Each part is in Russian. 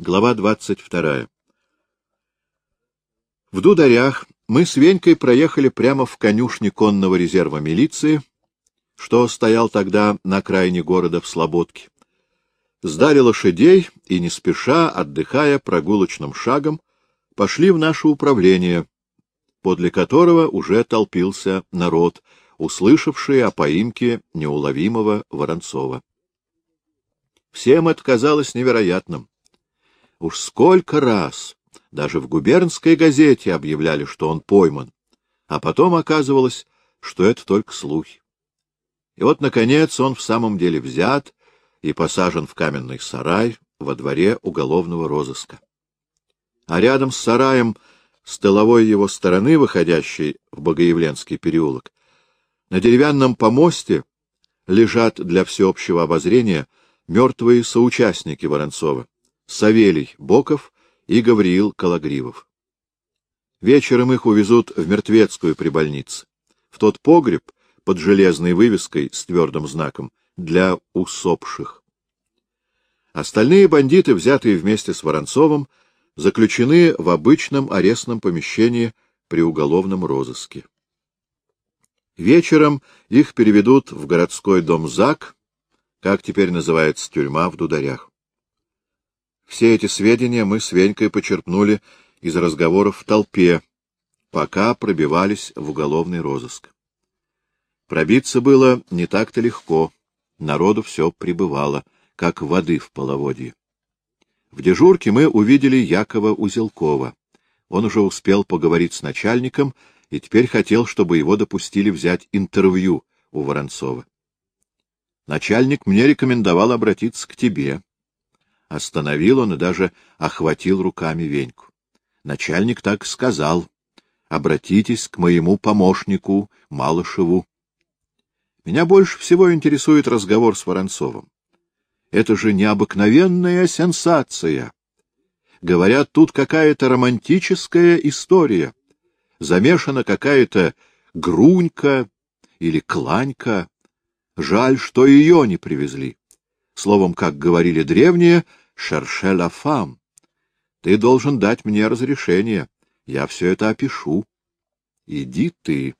Глава двадцать вторая. В Дударях мы с Венькой проехали прямо в конюшни конного резерва милиции, что стоял тогда на окраине города в Слободке. Сдали лошадей и, не спеша, отдыхая прогулочным шагом, пошли в наше управление, подле которого уже толпился народ, услышавший о поимке неуловимого Воронцова. Всем это казалось невероятным. Уж сколько раз даже в губернской газете объявляли, что он пойман, а потом оказывалось, что это только слухи. И вот, наконец, он в самом деле взят и посажен в каменный сарай во дворе уголовного розыска. А рядом с сараем, с тыловой его стороны, выходящей в Богоявленский переулок, на деревянном помосте лежат для всеобщего обозрения мертвые соучастники Воронцова. Савелий Боков и Гавриил Калагривов. Вечером их увезут в Мертвецкую при больнице, в тот погреб под железной вывеской с твердым знаком для усопших. Остальные бандиты, взятые вместе с Воронцовым, заключены в обычном арестном помещении при уголовном розыске. Вечером их переведут в городской дом ЗАГ, как теперь называется тюрьма в Дударях. Все эти сведения мы с Венькой почерпнули из разговоров в толпе, пока пробивались в уголовный розыск. Пробиться было не так-то легко, народу все прибывало, как воды в половодье. В дежурке мы увидели Якова Узелкова. Он уже успел поговорить с начальником и теперь хотел, чтобы его допустили взять интервью у Воронцова. Начальник мне рекомендовал обратиться к тебе. Остановил он и даже охватил руками Веньку. Начальник так сказал. Обратитесь к моему помощнику Малышеву. Меня больше всего интересует разговор с Воронцовым. Это же необыкновенная сенсация. Говорят, тут какая-то романтическая история. Замешана какая-то грунька или кланька. Жаль, что ее не привезли. Словом, как говорили древние, «шерше ла фам». Ты должен дать мне разрешение. Я все это опишу. Иди ты.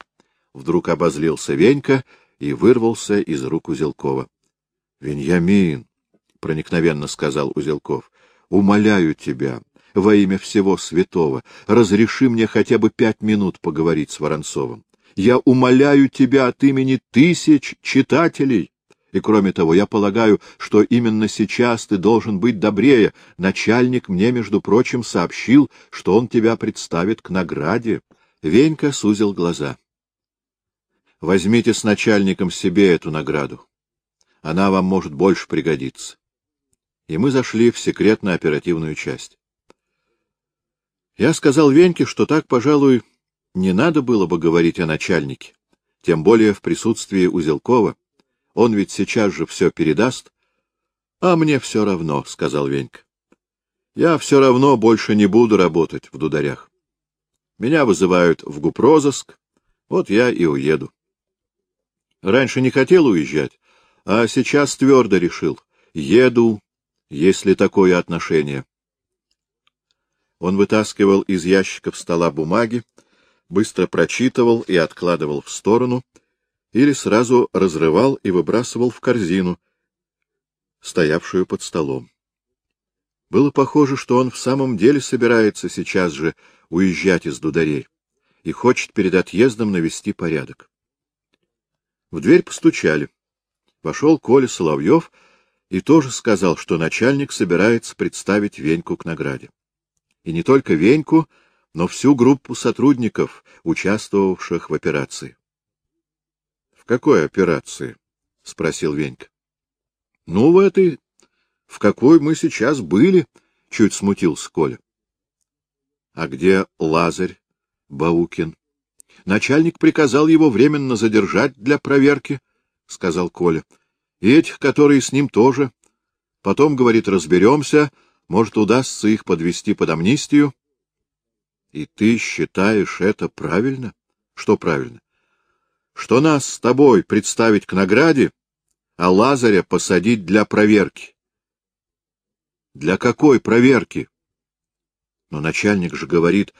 Вдруг обозлился Венька и вырвался из рук Узелкова. — Веньямин, — проникновенно сказал Узелков, — умоляю тебя, во имя всего святого, разреши мне хотя бы пять минут поговорить с Воронцовым. Я умоляю тебя от имени тысяч читателей. И кроме того, я полагаю, что именно сейчас ты должен быть добрее. Начальник мне, между прочим, сообщил, что он тебя представит к награде. Венька сузил глаза. Возьмите с начальником себе эту награду. Она вам может больше пригодиться. И мы зашли в секретно-оперативную часть. Я сказал Веньке, что так, пожалуй, не надо было бы говорить о начальнике, тем более в присутствии Узелкова. Он ведь сейчас же все передаст. — А мне все равно, — сказал Венька. — Я все равно больше не буду работать в дударях. Меня вызывают в гупрозыск, вот я и уеду. Раньше не хотел уезжать, а сейчас твердо решил. Еду, если такое отношение. Он вытаскивал из ящиков стола бумаги, быстро прочитывал и откладывал в сторону, или сразу разрывал и выбрасывал в корзину, стоявшую под столом. Было похоже, что он в самом деле собирается сейчас же уезжать из дударей и хочет перед отъездом навести порядок. В дверь постучали. Вошел Коля Соловьев и тоже сказал, что начальник собирается представить Веньку к награде. И не только Веньку, но всю группу сотрудников, участвовавших в операции какой операции? — спросил Венька. — Ну, в этой, в какой мы сейчас были, — чуть смутился Коля. — А где Лазарь Баукин? — Начальник приказал его временно задержать для проверки, — сказал Коля. — И этих, которые с ним тоже. Потом, говорит, разберемся, может, удастся их подвести под амнистию. — И ты считаешь это правильно? — Что правильно? Что нас с тобой представить к награде, а Лазаря посадить для проверки. Для какой проверки? Но начальник же говорит,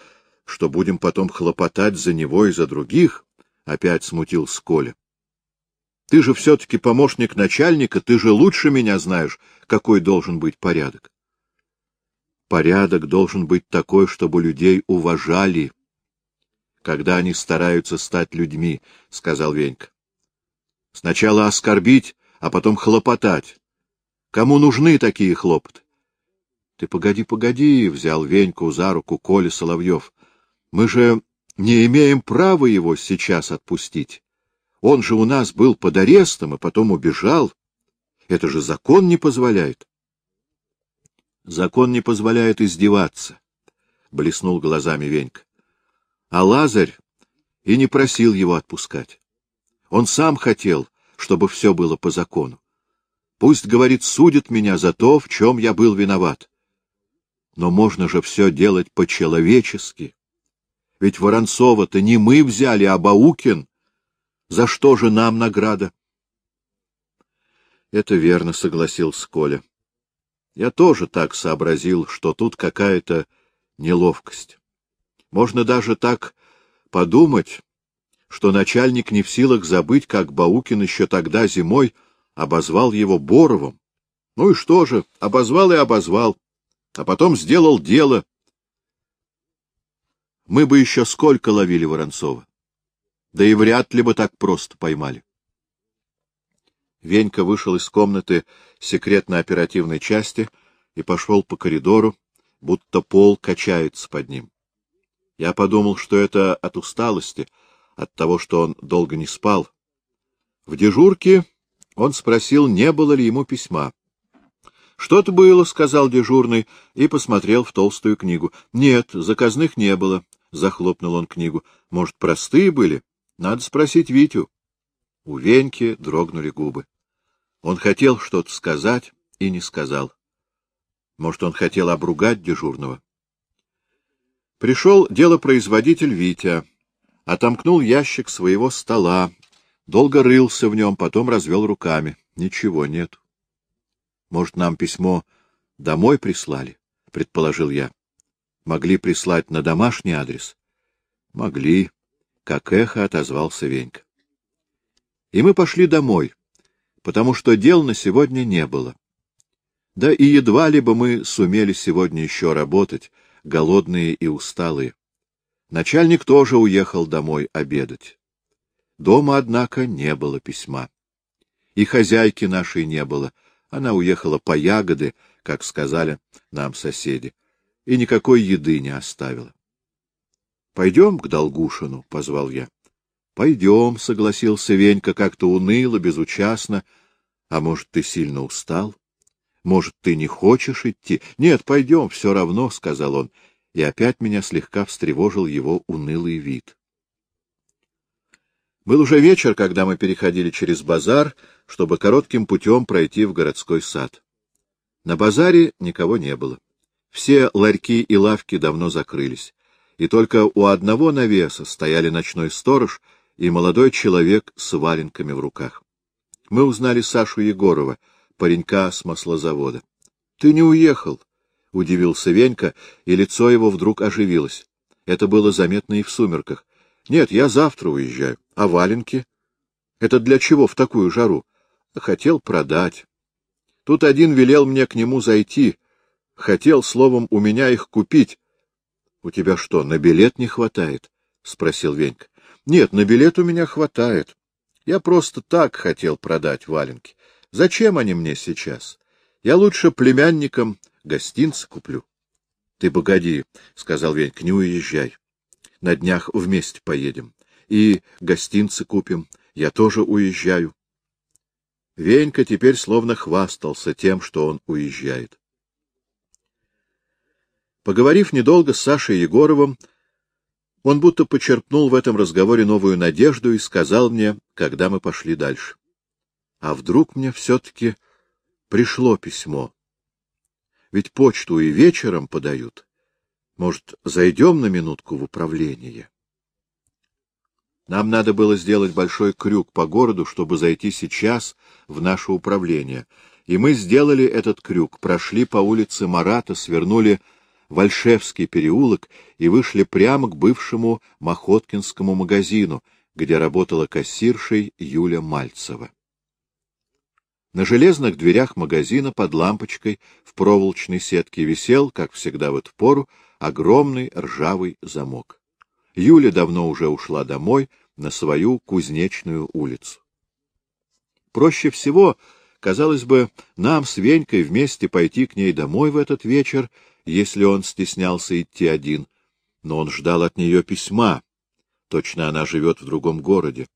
что будем потом хлопотать за него и за других, — опять смутил Сколя. Ты же все-таки помощник начальника, ты же лучше меня знаешь, какой должен быть порядок. Порядок должен быть такой, чтобы людей уважали, когда они стараются стать людьми, — сказал Венька. Сначала оскорбить, а потом хлопотать. Кому нужны такие хлопоты? — Ты погоди, погоди, — взял Веньку за руку Коля Соловьев. — Мы же не имеем права его сейчас отпустить. Он же у нас был под арестом и потом убежал. Это же закон не позволяет. Закон не позволяет издеваться, — блеснул глазами Венька. А Лазарь и не просил его отпускать. Он сам хотел, чтобы все было по закону. Пусть, говорит, судит меня за то, в чем я был виноват. Но можно же все делать по-человечески. Ведь Воронцова-то не мы взяли, а Баукин. За что же нам награда? — Это верно, — согласился Коля. Я тоже так сообразил, что тут какая-то неловкость. Можно даже так подумать, что начальник не в силах забыть, как Баукин еще тогда зимой обозвал его Боровым. Ну и что же, обозвал и обозвал, а потом сделал дело. Мы бы еще сколько ловили Воронцова да и вряд ли бы так просто поймали. Венька вышел из комнаты секретно-оперативной части и пошел по коридору, будто пол качается под ним. Я подумал, что это от усталости, от того, что он долго не спал. В дежурке он спросил, не было ли ему письма. — Что-то было, — сказал дежурный и посмотрел в толстую книгу. — Нет, заказных не было, — захлопнул он книгу. — Может, простые были? Надо спросить Витю. У Веньки дрогнули губы. Он хотел что-то сказать и не сказал. Может, он хотел обругать дежурного. Пришел делопроизводитель Витя, отомкнул ящик своего стола, долго рылся в нем, потом развел руками. Ничего нет. Может, нам письмо домой прислали, предположил я. Могли прислать на домашний адрес? Могли как эхо отозвался Венька. И мы пошли домой, потому что дел на сегодня не было. Да и едва ли бы мы сумели сегодня еще работать, голодные и усталые. Начальник тоже уехал домой обедать. Дома, однако, не было письма. И хозяйки нашей не было. Она уехала по ягоды, как сказали нам соседи, и никакой еды не оставила. Пойдем к Долгушину, — позвал я. — Пойдем, — согласился Венька как-то уныло, безучастно. — А может, ты сильно устал? Может, ты не хочешь идти? — Нет, пойдем, все равно, — сказал он, и опять меня слегка встревожил его унылый вид. Был уже вечер, когда мы переходили через базар, чтобы коротким путем пройти в городской сад. На базаре никого не было. Все ларьки и лавки давно закрылись и только у одного навеса стояли ночной сторож и молодой человек с валенками в руках. Мы узнали Сашу Егорова, паренька с маслозавода. — Ты не уехал? — удивился Венька, и лицо его вдруг оживилось. Это было заметно и в сумерках. — Нет, я завтра уезжаю. А валенки? — Это для чего в такую жару? — Хотел продать. Тут один велел мне к нему зайти. Хотел, словом, у меня их купить, — У тебя что, на билет не хватает? — спросил Венька. — Нет, на билет у меня хватает. Я просто так хотел продать валенки. Зачем они мне сейчас? Я лучше племянникам гостинцы куплю. — Ты погоди, — сказал Венька, — не уезжай. На днях вместе поедем. И гостинцы купим. Я тоже уезжаю. Венька теперь словно хвастался тем, что он уезжает. Поговорив недолго с Сашей Егоровым, он будто почерпнул в этом разговоре новую надежду и сказал мне, когда мы пошли дальше. А вдруг мне все-таки пришло письмо? Ведь почту и вечером подают. Может, зайдем на минутку в управление? Нам надо было сделать большой крюк по городу, чтобы зайти сейчас в наше управление. И мы сделали этот крюк, прошли по улице Марата, свернули в Альшевский переулок и вышли прямо к бывшему Махоткинскому магазину, где работала кассиршей Юля Мальцева. На железных дверях магазина под лампочкой в проволочной сетке висел, как всегда в эту пору, огромный ржавый замок. Юля давно уже ушла домой, на свою кузнечную улицу. Проще всего, казалось бы, нам с Венькой вместе пойти к ней домой в этот вечер, если он стеснялся идти один, но он ждал от нее письма. Точно она живет в другом городе.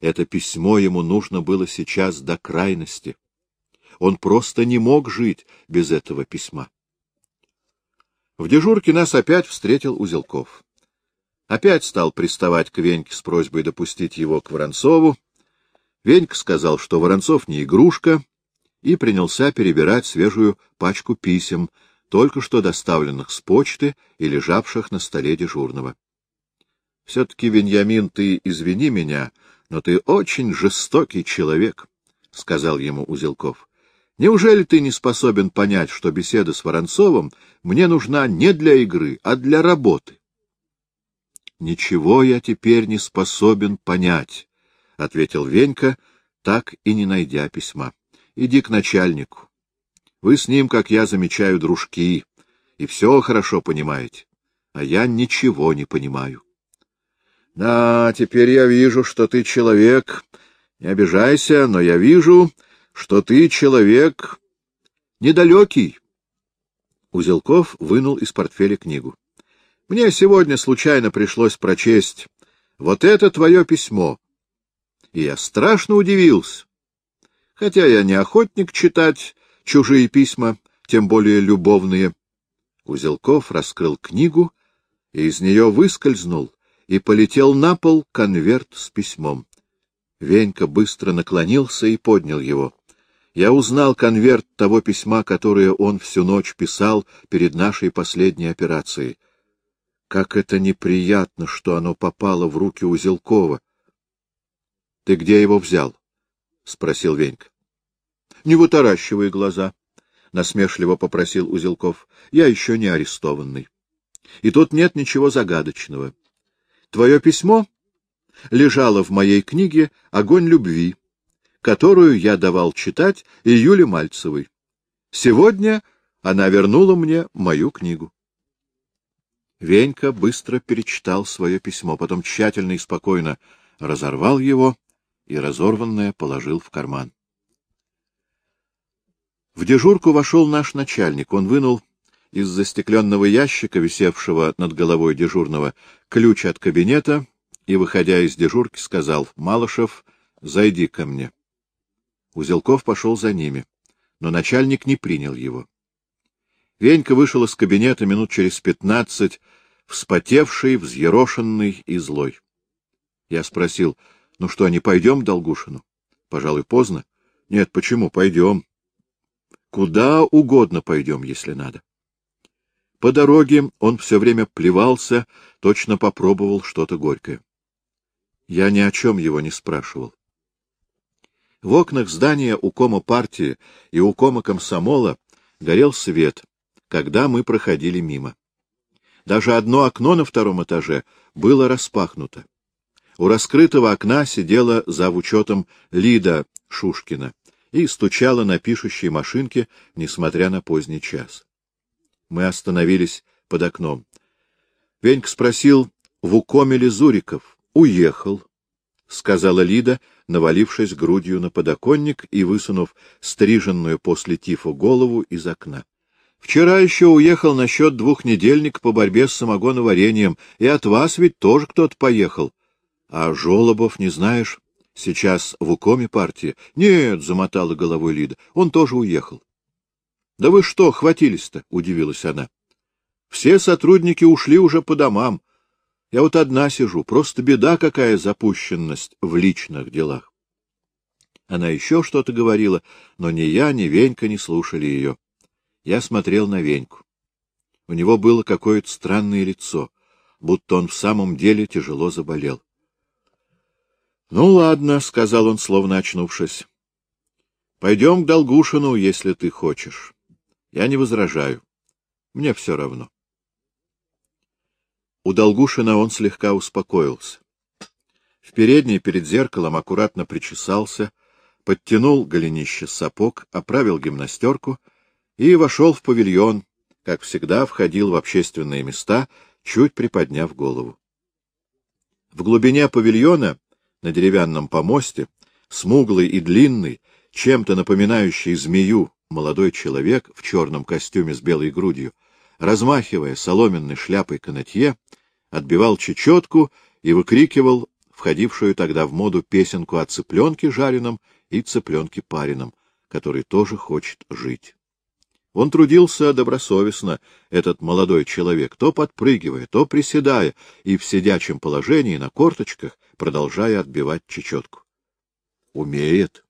Это письмо ему нужно было сейчас до крайности. Он просто не мог жить без этого письма. В дежурке нас опять встретил Узелков. Опять стал приставать к Веньке с просьбой допустить его к Воронцову. Венька сказал, что Воронцов не игрушка, и принялся перебирать свежую пачку писем, только что доставленных с почты и лежавших на столе дежурного. — Все-таки, Веньямин, ты извини меня, но ты очень жестокий человек, — сказал ему Узелков. Неужели ты не способен понять, что беседа с Воронцовым мне нужна не для игры, а для работы? — Ничего я теперь не способен понять, — ответил Венька, так и не найдя письма. — Иди к начальнику. Вы с ним, как я замечаю, дружки, и все хорошо понимаете, а я ничего не понимаю. — Да, теперь я вижу, что ты человек. Не обижайся, но я вижу, что ты человек недалекий. Узелков вынул из портфеля книгу. Мне сегодня случайно пришлось прочесть вот это твое письмо. И я страшно удивился. Хотя я не охотник читать чужие письма, тем более любовные. Узелков раскрыл книгу, и из нее выскользнул и полетел на пол конверт с письмом. Венька быстро наклонился и поднял его. Я узнал конверт того письма, которое он всю ночь писал перед нашей последней операцией. Как это неприятно, что оно попало в руки Узелкова. — Ты где его взял? — спросил Венька. — Не вытаращивай глаза, — насмешливо попросил Узелков. — Я еще не арестованный. И тут нет ничего загадочного. Твое письмо лежало в моей книге «Огонь любви», которую я давал читать и Юле Мальцевой. Сегодня она вернула мне мою книгу. Венька быстро перечитал свое письмо, потом тщательно и спокойно разорвал его и разорванное положил в карман. В дежурку вошел наш начальник. Он вынул из застекленного ящика, висевшего над головой дежурного, ключ от кабинета и, выходя из дежурки, сказал, — Малышев, зайди ко мне. Узелков пошел за ними, но начальник не принял его. Венька вышел из кабинета минут через пятнадцать, вспотевший, взъерошенный и злой. Я спросил, ну что, не пойдем к Долгушину? Пожалуй, поздно. Нет, почему? Пойдем. Куда угодно пойдем, если надо. По дороге он все время плевался, точно попробовал что-то горькое. Я ни о чем его не спрашивал. В окнах здания укома партии и укома комсомола горел свет, когда мы проходили мимо. Даже одно окно на втором этаже было распахнуто. У раскрытого окна сидела за учетом Лида Шушкина и стучала на пишущей машинке, несмотря на поздний час. Мы остановились под окном. Венька спросил, в укоме ли Зуриков? Уехал, — сказала Лида, навалившись грудью на подоконник и высунув стриженную после тифа голову из окна. Вчера еще уехал насчет двухнедельник по борьбе с самогоноварением, и от вас ведь тоже кто-то поехал. А Жолобов не знаешь? Сейчас в укоме партии. Нет, — замотала головой Лида, — он тоже уехал. — Да вы что, хватились-то? — удивилась она. — Все сотрудники ушли уже по домам. Я вот одна сижу, просто беда какая запущенность в личных делах. Она еще что-то говорила, но ни я, ни Венька не слушали ее. Я смотрел на Веньку. У него было какое-то странное лицо, будто он в самом деле тяжело заболел. — Ну, ладно, — сказал он, словно очнувшись. Пойдем к Долгушину, если ты хочешь. Я не возражаю. Мне все равно. У Долгушина он слегка успокоился. В передней перед зеркалом аккуратно причесался, подтянул голенище сапог, оправил гимнастерку и вошел в павильон, как всегда входил в общественные места, чуть приподняв голову. В глубине павильона, на деревянном помосте, смуглый и длинный, чем-то напоминающий змею, молодой человек в черном костюме с белой грудью, размахивая соломенной шляпой канатье, отбивал чечетку и выкрикивал входившую тогда в моду песенку о цыпленке жареном и цыпленке пареном, который тоже хочет жить. Он трудился добросовестно, этот молодой человек, то подпрыгивая, то приседая, и в сидячем положении на корточках, продолжая отбивать чечетку. — Умеет, —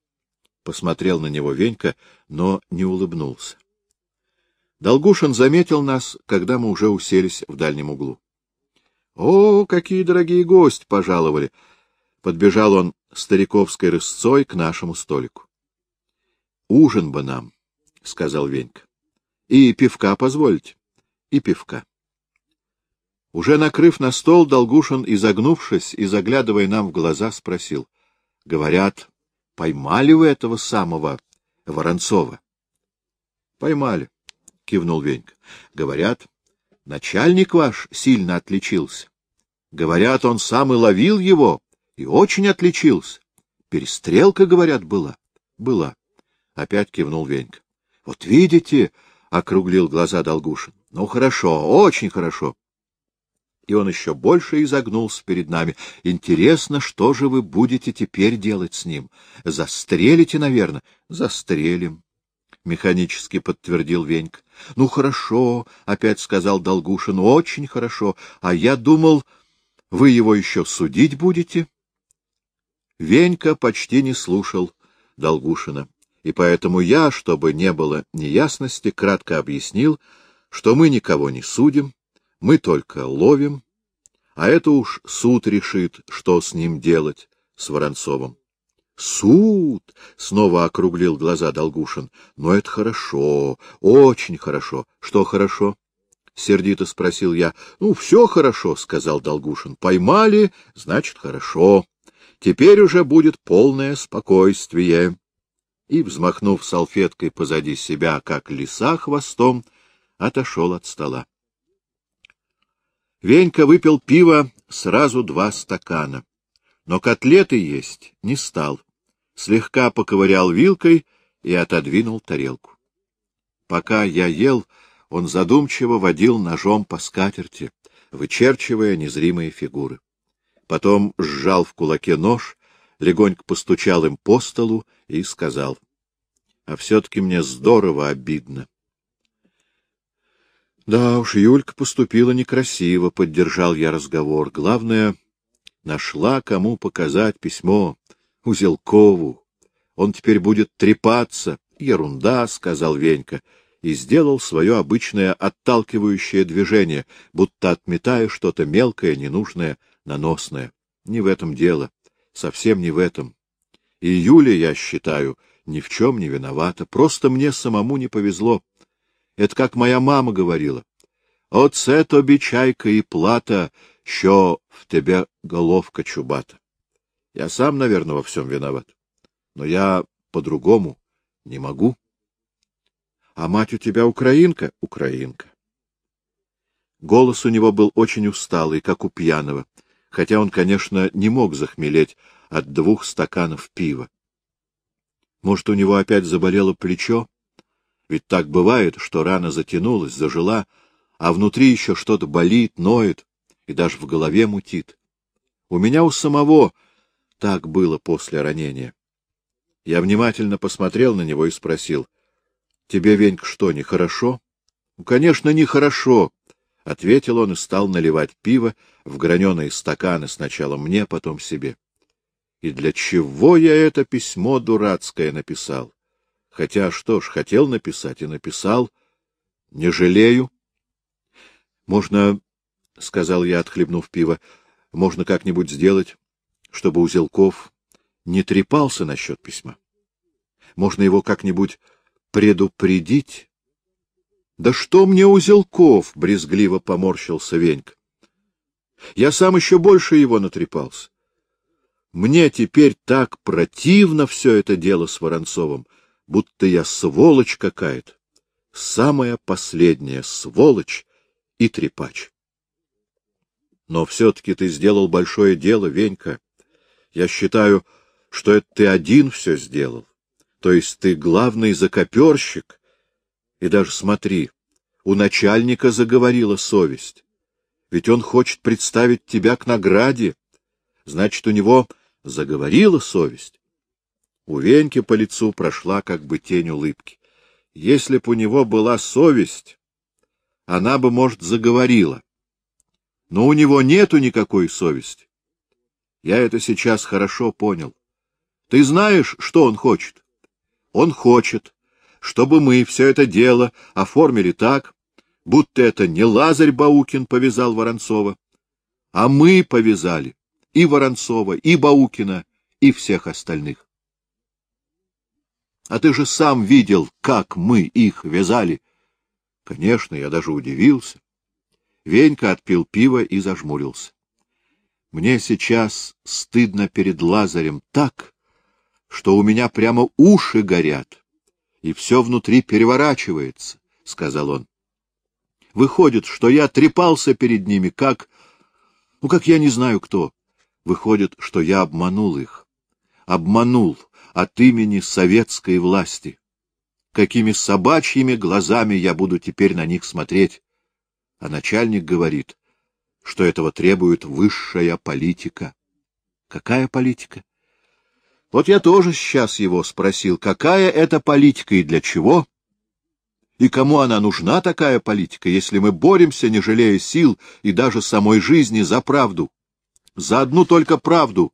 посмотрел на него Венька, но не улыбнулся. Долгушин заметил нас, когда мы уже уселись в дальнем углу. — О, какие дорогие гости пожаловали! — подбежал он стариковской рысцой к нашему столику. — Ужин бы нам, — сказал Венька. — И пивка позвольте. И пивка. Уже накрыв на стол, Долгушин, изогнувшись и заглядывая нам в глаза, спросил. — Говорят, поймали вы этого самого Воронцова? — Поймали, — кивнул Венька. — Говорят, начальник ваш сильно отличился. Говорят, он сам и ловил его, и очень отличился. Перестрелка, говорят, была. Была. Опять кивнул Венька. — Вот видите, — округлил глаза Долгушин. — Ну, хорошо, очень хорошо. И он еще больше изогнулся перед нами. Интересно, что же вы будете теперь делать с ним? Застрелите, наверное? Застрелим. — механически подтвердил Венька. — Ну, хорошо, — опять сказал Долгушин, — очень хорошо. А я думал, вы его еще судить будете? Венька почти не слушал Долгушина, и поэтому я, чтобы не было неясности, кратко объяснил, что мы никого не судим, мы только ловим, а это уж суд решит, что с ним делать, с Воронцовым. Суд! — снова округлил глаза Долгушин. — Но это хорошо, очень хорошо. Что хорошо? — сердито спросил я. — Ну, все хорошо, — сказал Долгушин. — Поймали, значит, хорошо. Теперь уже будет полное спокойствие. И, взмахнув салфеткой позади себя, как лиса хвостом, отошел от стола. Венька выпил пиво сразу два стакана, но котлеты есть не стал слегка поковырял вилкой и отодвинул тарелку. Пока я ел, он задумчиво водил ножом по скатерти, вычерчивая незримые фигуры. Потом сжал в кулаке нож, легонько постучал им по столу и сказал, — А все-таки мне здорово обидно. Да уж, Юлька поступила некрасиво, — поддержал я разговор. Главное, нашла, кому показать письмо. Узелкову. Он теперь будет трепаться. Ерунда, — сказал Венька, и сделал свое обычное отталкивающее движение, будто отметая что-то мелкое, ненужное, наносное. Не в этом дело. Совсем не в этом. И Юля, я считаю, ни в чем не виновата. Просто мне самому не повезло. Это как моя мама говорила. Оце тобі чайка і плата, що в тебе головка чубата. Я сам, наверное, во всем виноват. Но я по-другому не могу. А мать у тебя украинка? Украинка. Голос у него был очень усталый, как у пьяного, хотя он, конечно, не мог захмелеть от двух стаканов пива. Может, у него опять заболело плечо? Ведь так бывает, что рана затянулась, зажила, а внутри еще что-то болит, ноет и даже в голове мутит. У меня у самого так было после ранения. Я внимательно посмотрел на него и спросил. — Тебе, Венька, что, нехорошо? — Ну, конечно, нехорошо, — ответил он и стал наливать пиво в граненые стаканы сначала мне, потом себе. И для чего я это письмо дурацкое написал? Хотя, что ж, хотел написать и написал. Не жалею. — Можно, — сказал я, отхлебнув пиво, — можно как-нибудь сделать чтобы Узелков не трепался насчет письма. Можно его как-нибудь предупредить? — Да что мне узелков? — брезгливо поморщился Венька. Я сам еще больше его натрепался. Мне теперь так противно все это дело с Воронцовым, будто я сволочь какая-то. Самая последняя сволочь и трепач. Но все-таки ты сделал большое дело, Венька. Я считаю, что это ты один все сделал. То есть ты главный закоперщик. И даже смотри, у начальника заговорила совесть. Ведь он хочет представить тебя к награде. Значит, у него заговорила совесть. У Веньки по лицу прошла как бы тень улыбки. Если б у него была совесть, она бы, может, заговорила. Но у него нету никакой совести. Я это сейчас хорошо понял. Ты знаешь, что он хочет? Он хочет, чтобы мы все это дело оформили так, будто это не Лазарь Баукин повязал Воронцова, а мы повязали и Воронцова, и Баукина, и всех остальных. А ты же сам видел, как мы их вязали. Конечно, я даже удивился. Венька отпил пиво и зажмурился. Мне сейчас стыдно перед Лазарем так, что у меня прямо уши горят, и все внутри переворачивается, — сказал он. Выходит, что я трепался перед ними, как... Ну, как я не знаю кто. Выходит, что я обманул их. Обманул от имени советской власти. Какими собачьими глазами я буду теперь на них смотреть? А начальник говорит, что этого требует высшая политика. Какая политика? Вот я тоже сейчас его спросил, какая это политика и для чего? И кому она нужна, такая политика, если мы боремся, не жалея сил и даже самой жизни, за правду? За одну только правду,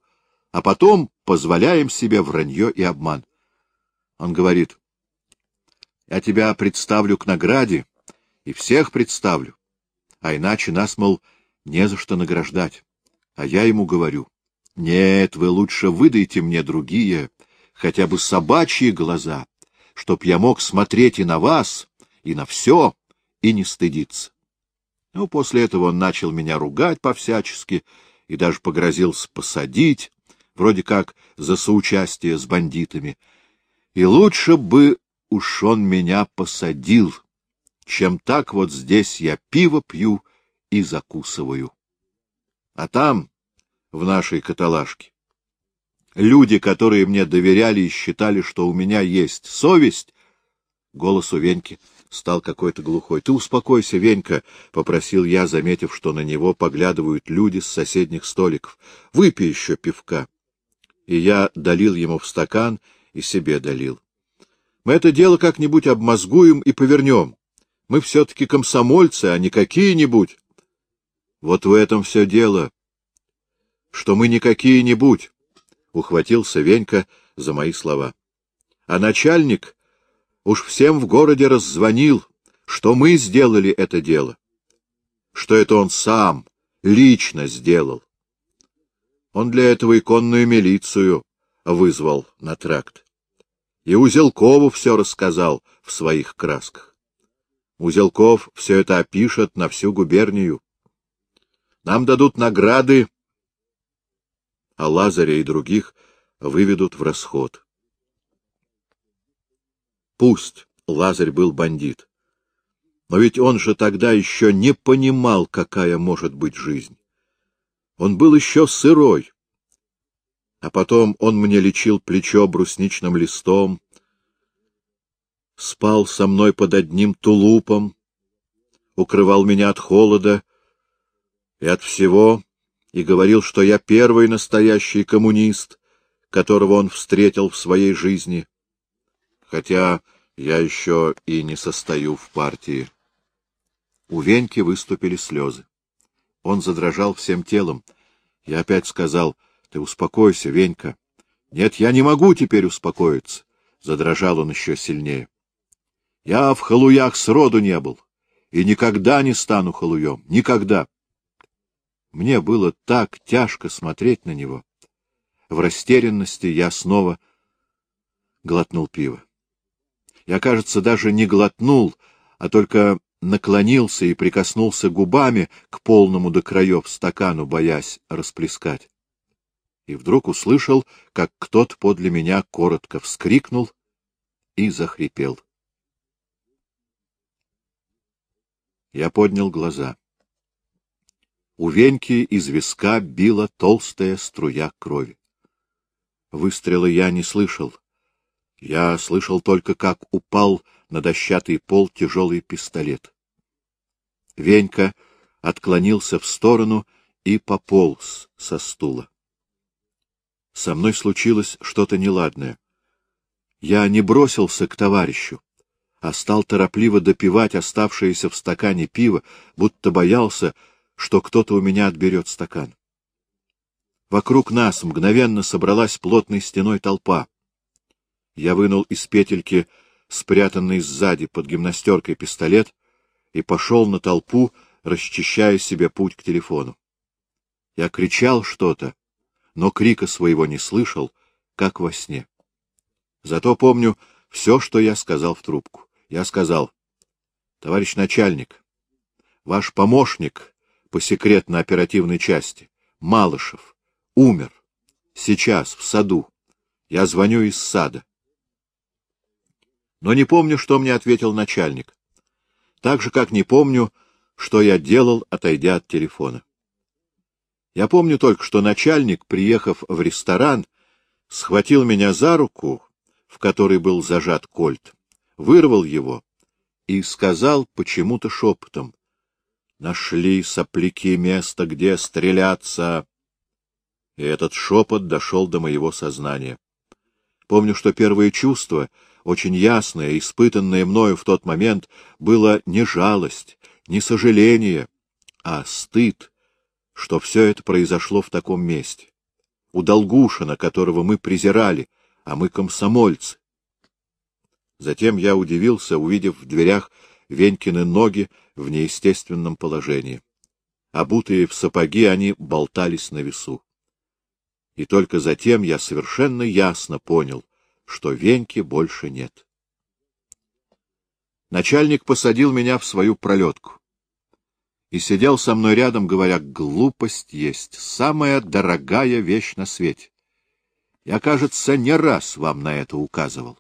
а потом позволяем себе вранье и обман. Он говорит, я тебя представлю к награде, и всех представлю, а иначе нас, мол, не за что награждать. А я ему говорю, нет, вы лучше выдайте мне другие, хотя бы собачьи глаза, чтоб я мог смотреть и на вас, и на все, и не стыдиться. Ну, после этого он начал меня ругать по-всячески и даже погрозился посадить, вроде как за соучастие с бандитами. И лучше бы уж он меня посадил, чем так вот здесь я пиво пью и закусываю. А там, в нашей каталажке, люди, которые мне доверяли и считали, что у меня есть совесть, голос у Веньки — стал какой-то глухой. — Ты успокойся, Венька, — попросил я, заметив, что на него поглядывают люди с соседних столиков. — Выпей еще пивка. И я долил ему в стакан и себе долил. Мы это дело как-нибудь обмозгуем и повернем. Мы все-таки комсомольцы, а не какие-нибудь. Вот в этом все дело, что мы не какие-нибудь, — ухватился Венька за мои слова. А начальник уж всем в городе раззвонил, что мы сделали это дело, что это он сам лично сделал. Он для этого и конную милицию вызвал на тракт. И Узелкову все рассказал в своих красках. Узелков все это опишет на всю губернию. Нам дадут награды, а Лазаря и других выведут в расход. Пусть Лазарь был бандит. Но ведь он же тогда еще не понимал, какая может быть жизнь. Он был еще сырой. А потом он мне лечил плечо брусничным листом, спал со мной под одним тулупом, укрывал меня от холода и от всего, и говорил, что я первый настоящий коммунист, которого он встретил в своей жизни хотя я еще и не состою в партии. У Веньки выступили слезы. Он задрожал всем телом. Я опять сказал, — Ты успокойся, Венька. — Нет, я не могу теперь успокоиться. Задрожал он еще сильнее. Я в халуях сроду не был и никогда не стану халуем. Никогда. Мне было так тяжко смотреть на него. В растерянности я снова глотнул пиво. Я, кажется, даже не глотнул, а только наклонился и прикоснулся губами к полному до краев стакану, боясь расплескать. И вдруг услышал, как кто-то подле меня коротко вскрикнул и захрипел. Я поднял глаза. У Веньки из виска била толстая струя крови. Выстрела я не слышал. Я слышал только, как упал на дощатый пол тяжелый пистолет. Венька отклонился в сторону и пополз со стула. Со мной случилось что-то неладное. Я не бросился к товарищу, а стал торопливо допивать оставшееся в стакане пиво, будто боялся, что кто-то у меня отберет стакан. Вокруг нас мгновенно собралась плотной стеной толпа. Я вынул из петельки спрятанный сзади под гимнастеркой пистолет и пошел на толпу, расчищая себе путь к телефону. Я кричал что-то, но крика своего не слышал, как во сне. Зато помню все, что я сказал в трубку. Я сказал, товарищ начальник, ваш помощник по секретно-оперативной части, Малышев, умер. Сейчас, в саду. Я звоню из сада. Но не помню, что мне ответил начальник. Так же, как не помню, что я делал, отойдя от телефона. Я помню только, что начальник, приехав в ресторан, схватил меня за руку, в которой был зажат кольт, вырвал его и сказал почему-то шепотом. Нашли сопляки место, где стреляться. И этот шепот дошел до моего сознания. Помню, что первое чувство — очень ясное, испытанное мною в тот момент, было не жалость, не сожаление, а стыд, что все это произошло в таком месте. У Долгушина, которого мы презирали, а мы комсомольцы. Затем я удивился, увидев в дверях Венькины ноги в неестественном положении. Обутые в сапоги, они болтались на весу. И только затем я совершенно ясно понял, что Веньки больше нет. Начальник посадил меня в свою пролетку и сидел со мной рядом, говоря, глупость есть самая дорогая вещь на свете. Я, кажется, не раз вам на это указывал.